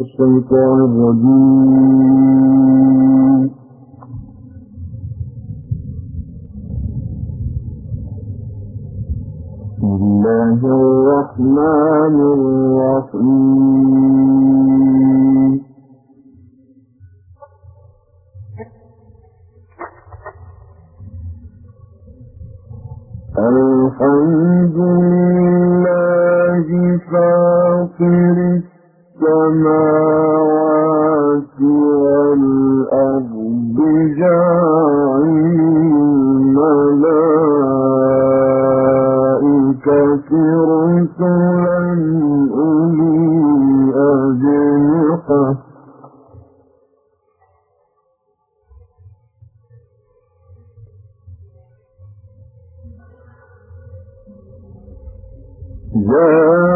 الشيطان الرجيم. الله الرحمن الرحيم. الحمد لله فاطر السماوات والأرض جاعل الملائكة رسلا أولي أجنحة Yeah.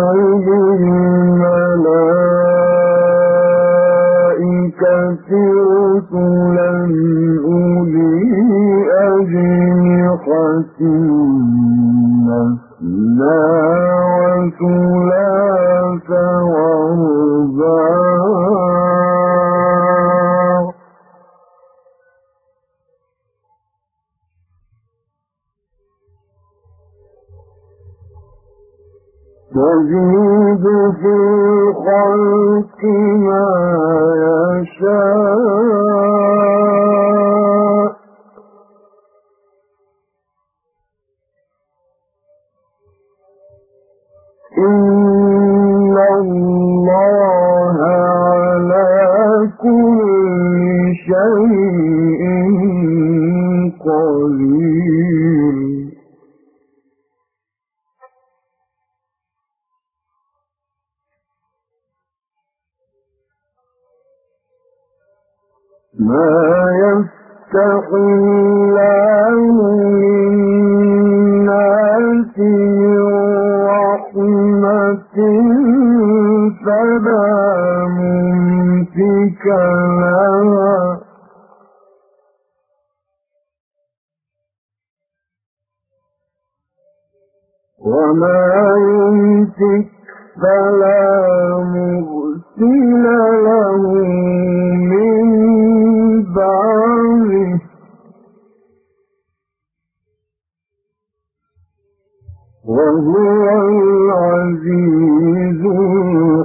ما يستحيل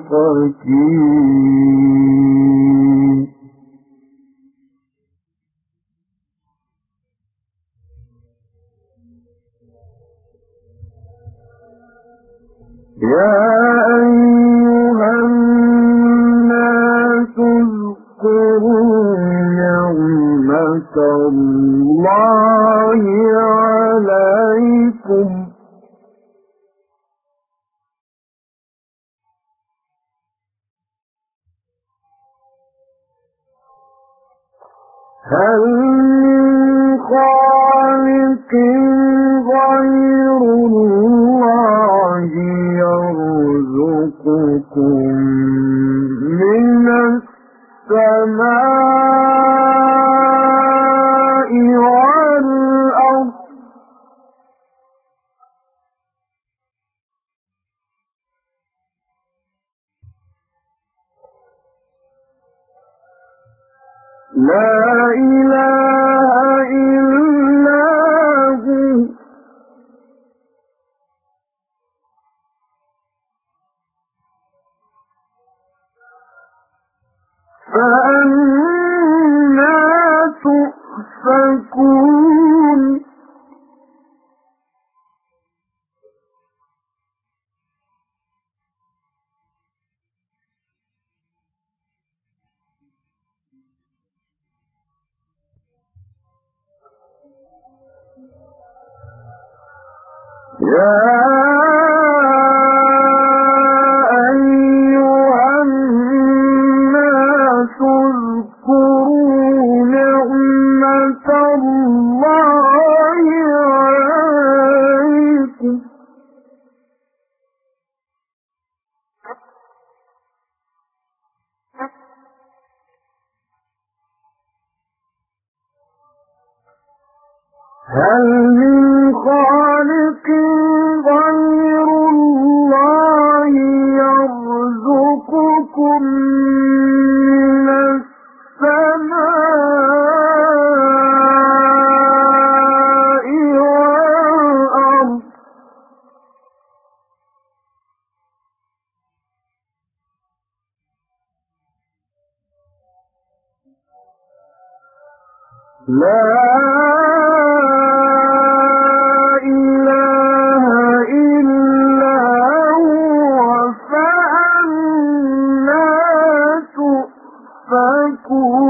حكيم يا لا إله وإلى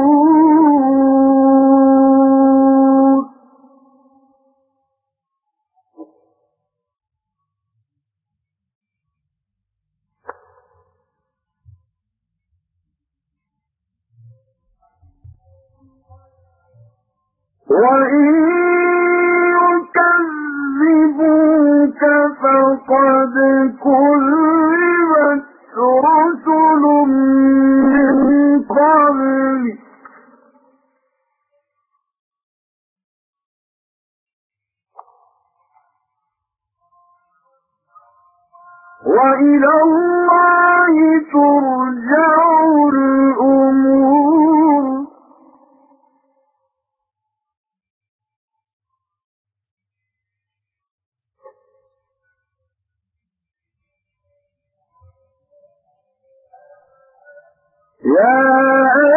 يا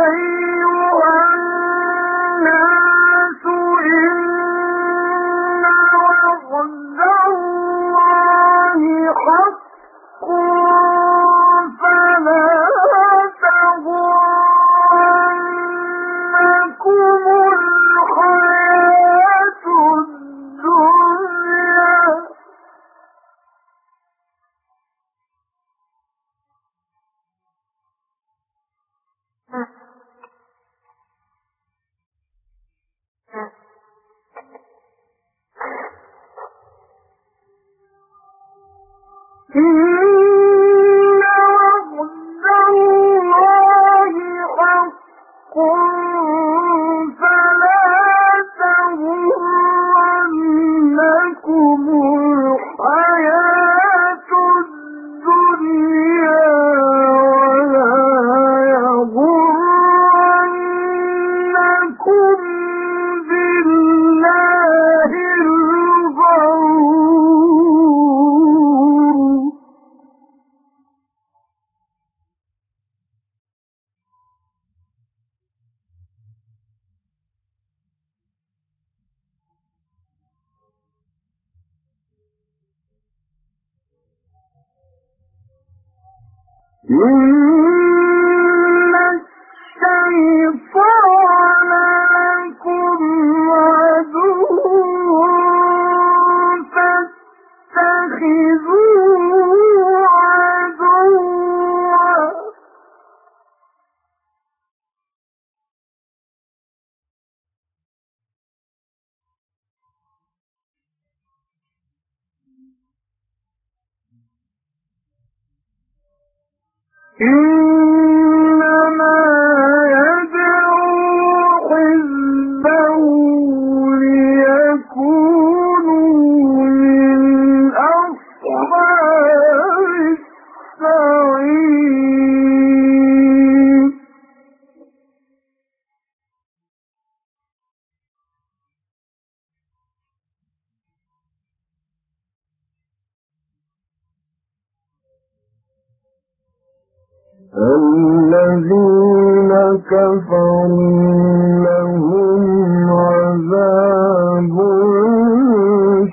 إن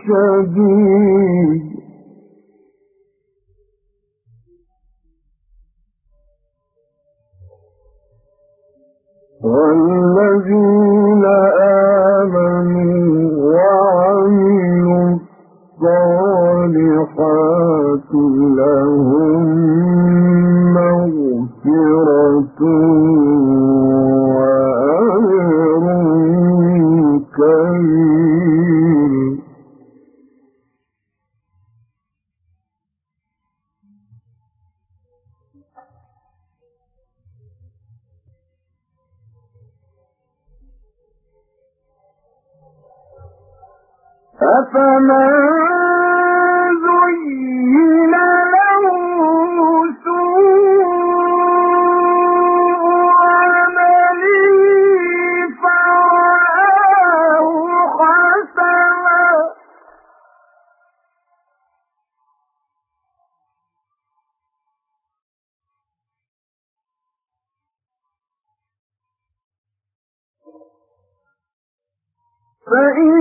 شديد فإن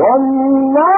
والله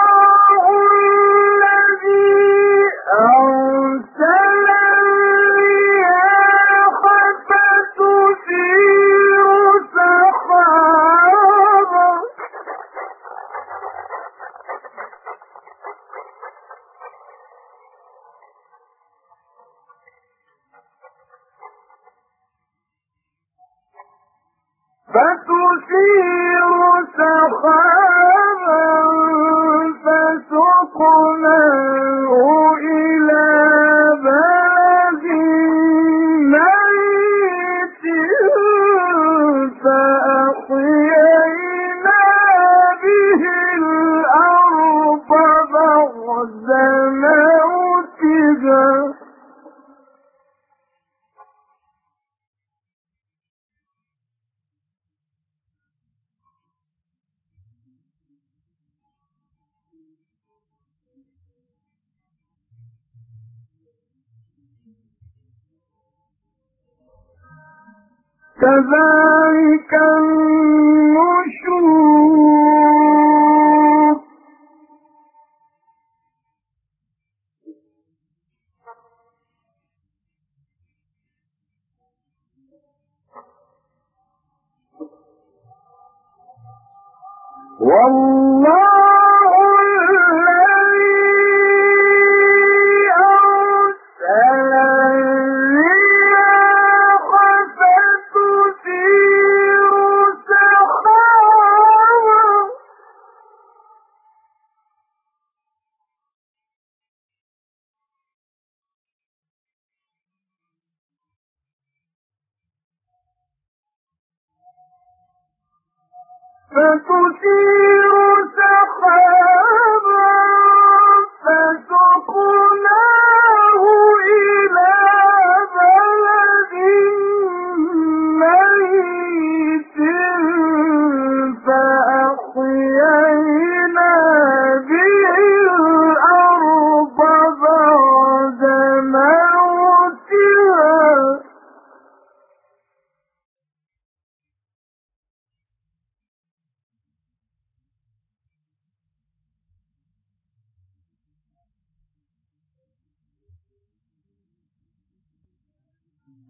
كذلك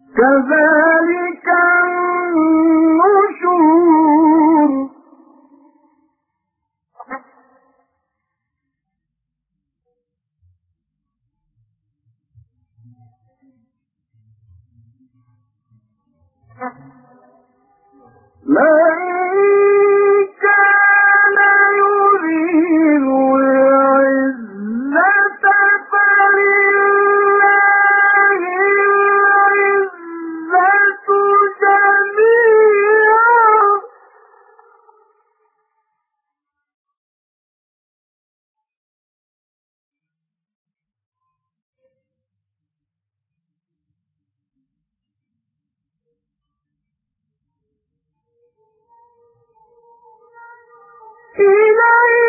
كذلك والذين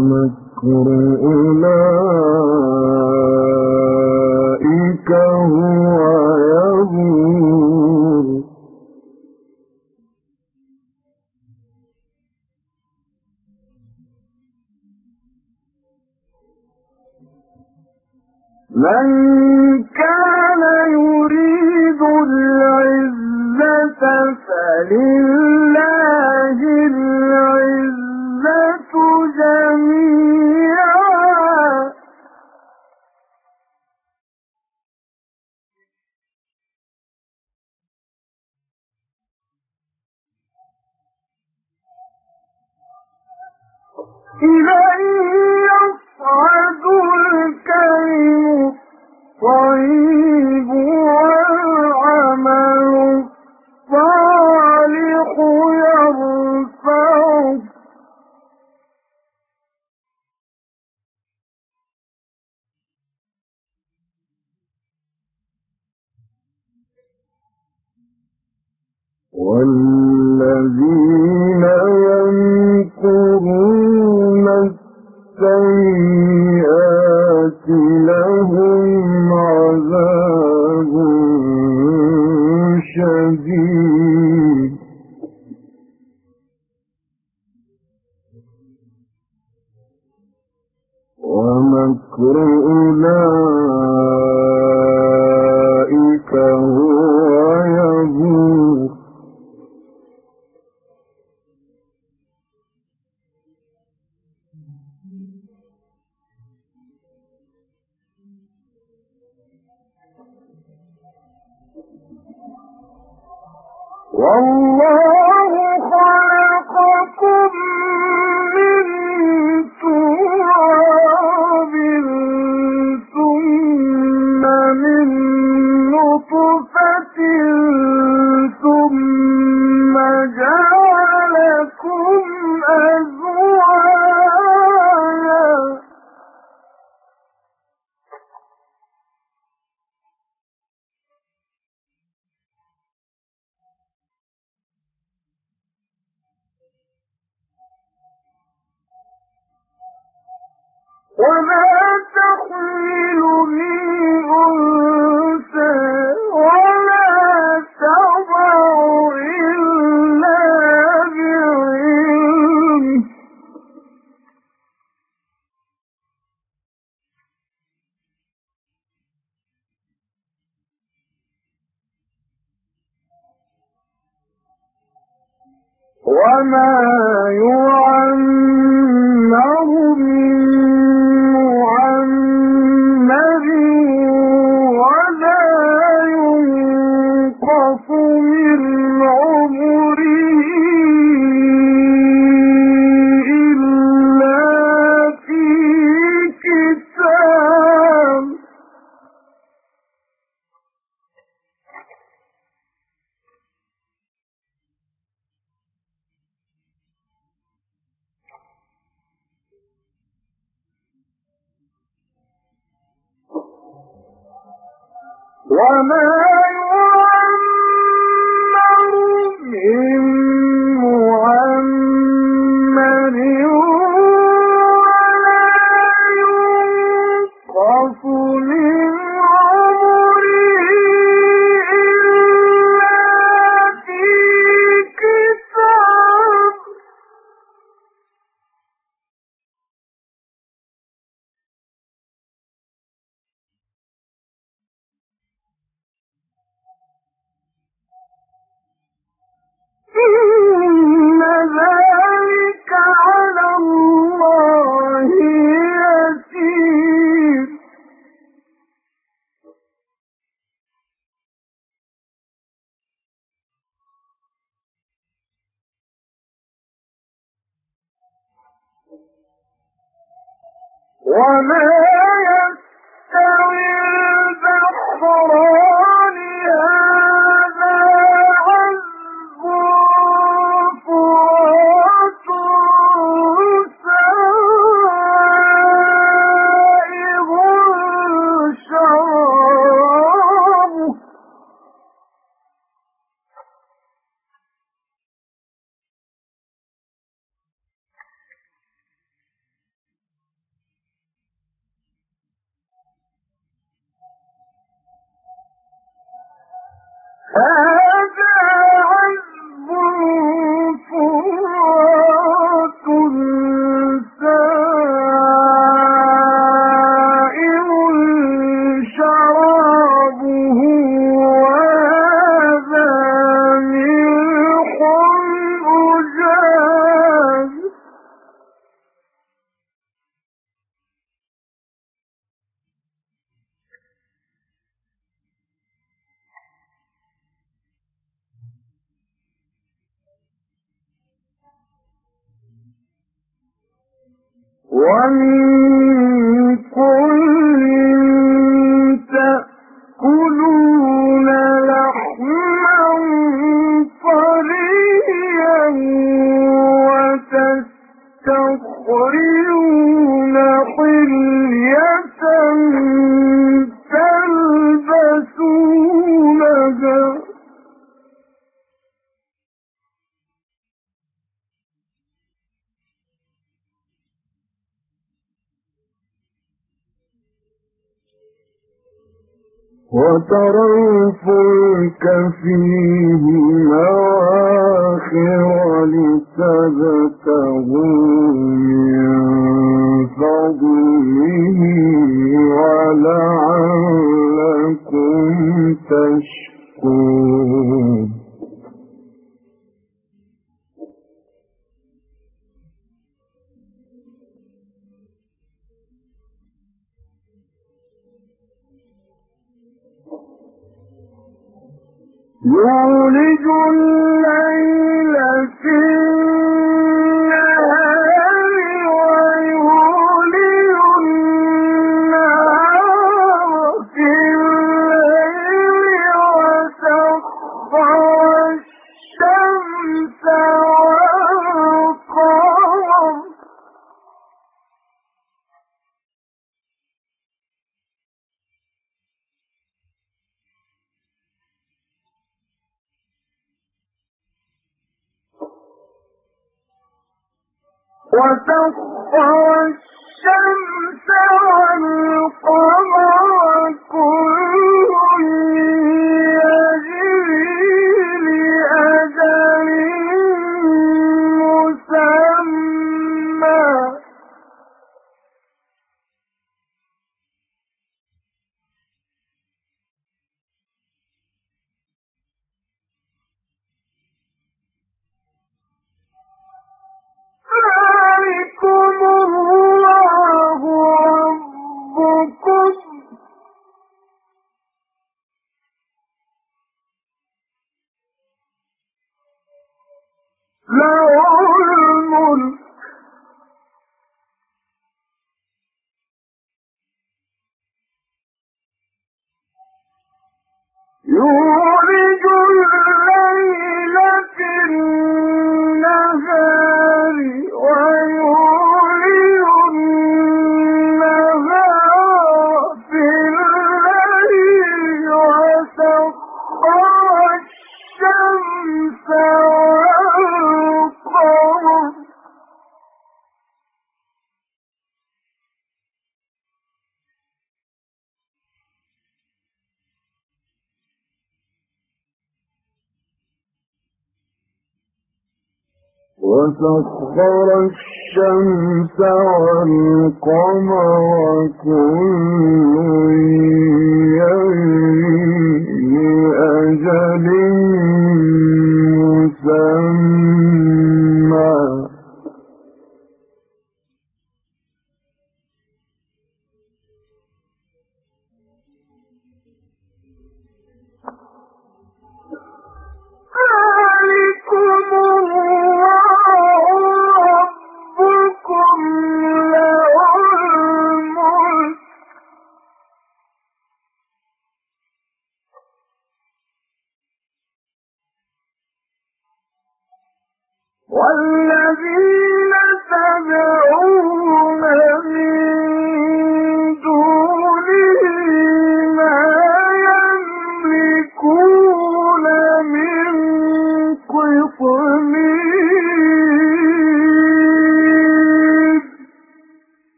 ومكر أولئك إليه أولئك وما وما يعمر من وما يستوي البحران one وترى الفلك فيه مواخر لتبتغوا من فضله ولعلكم تشكرون. يولج الليل في يولج وسخر الشمس والقمر كل يجري لأجل مسمى.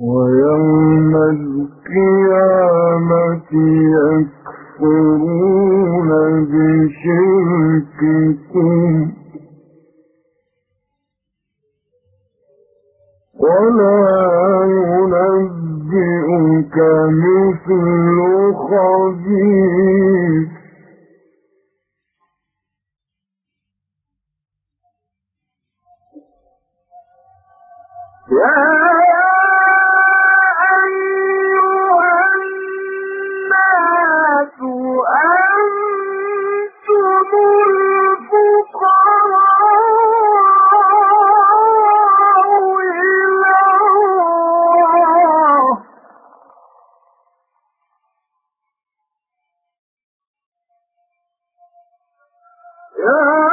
ويوم القيامة يكفرون بشرككم. ولا ينبئك مثل خبير. Yeah.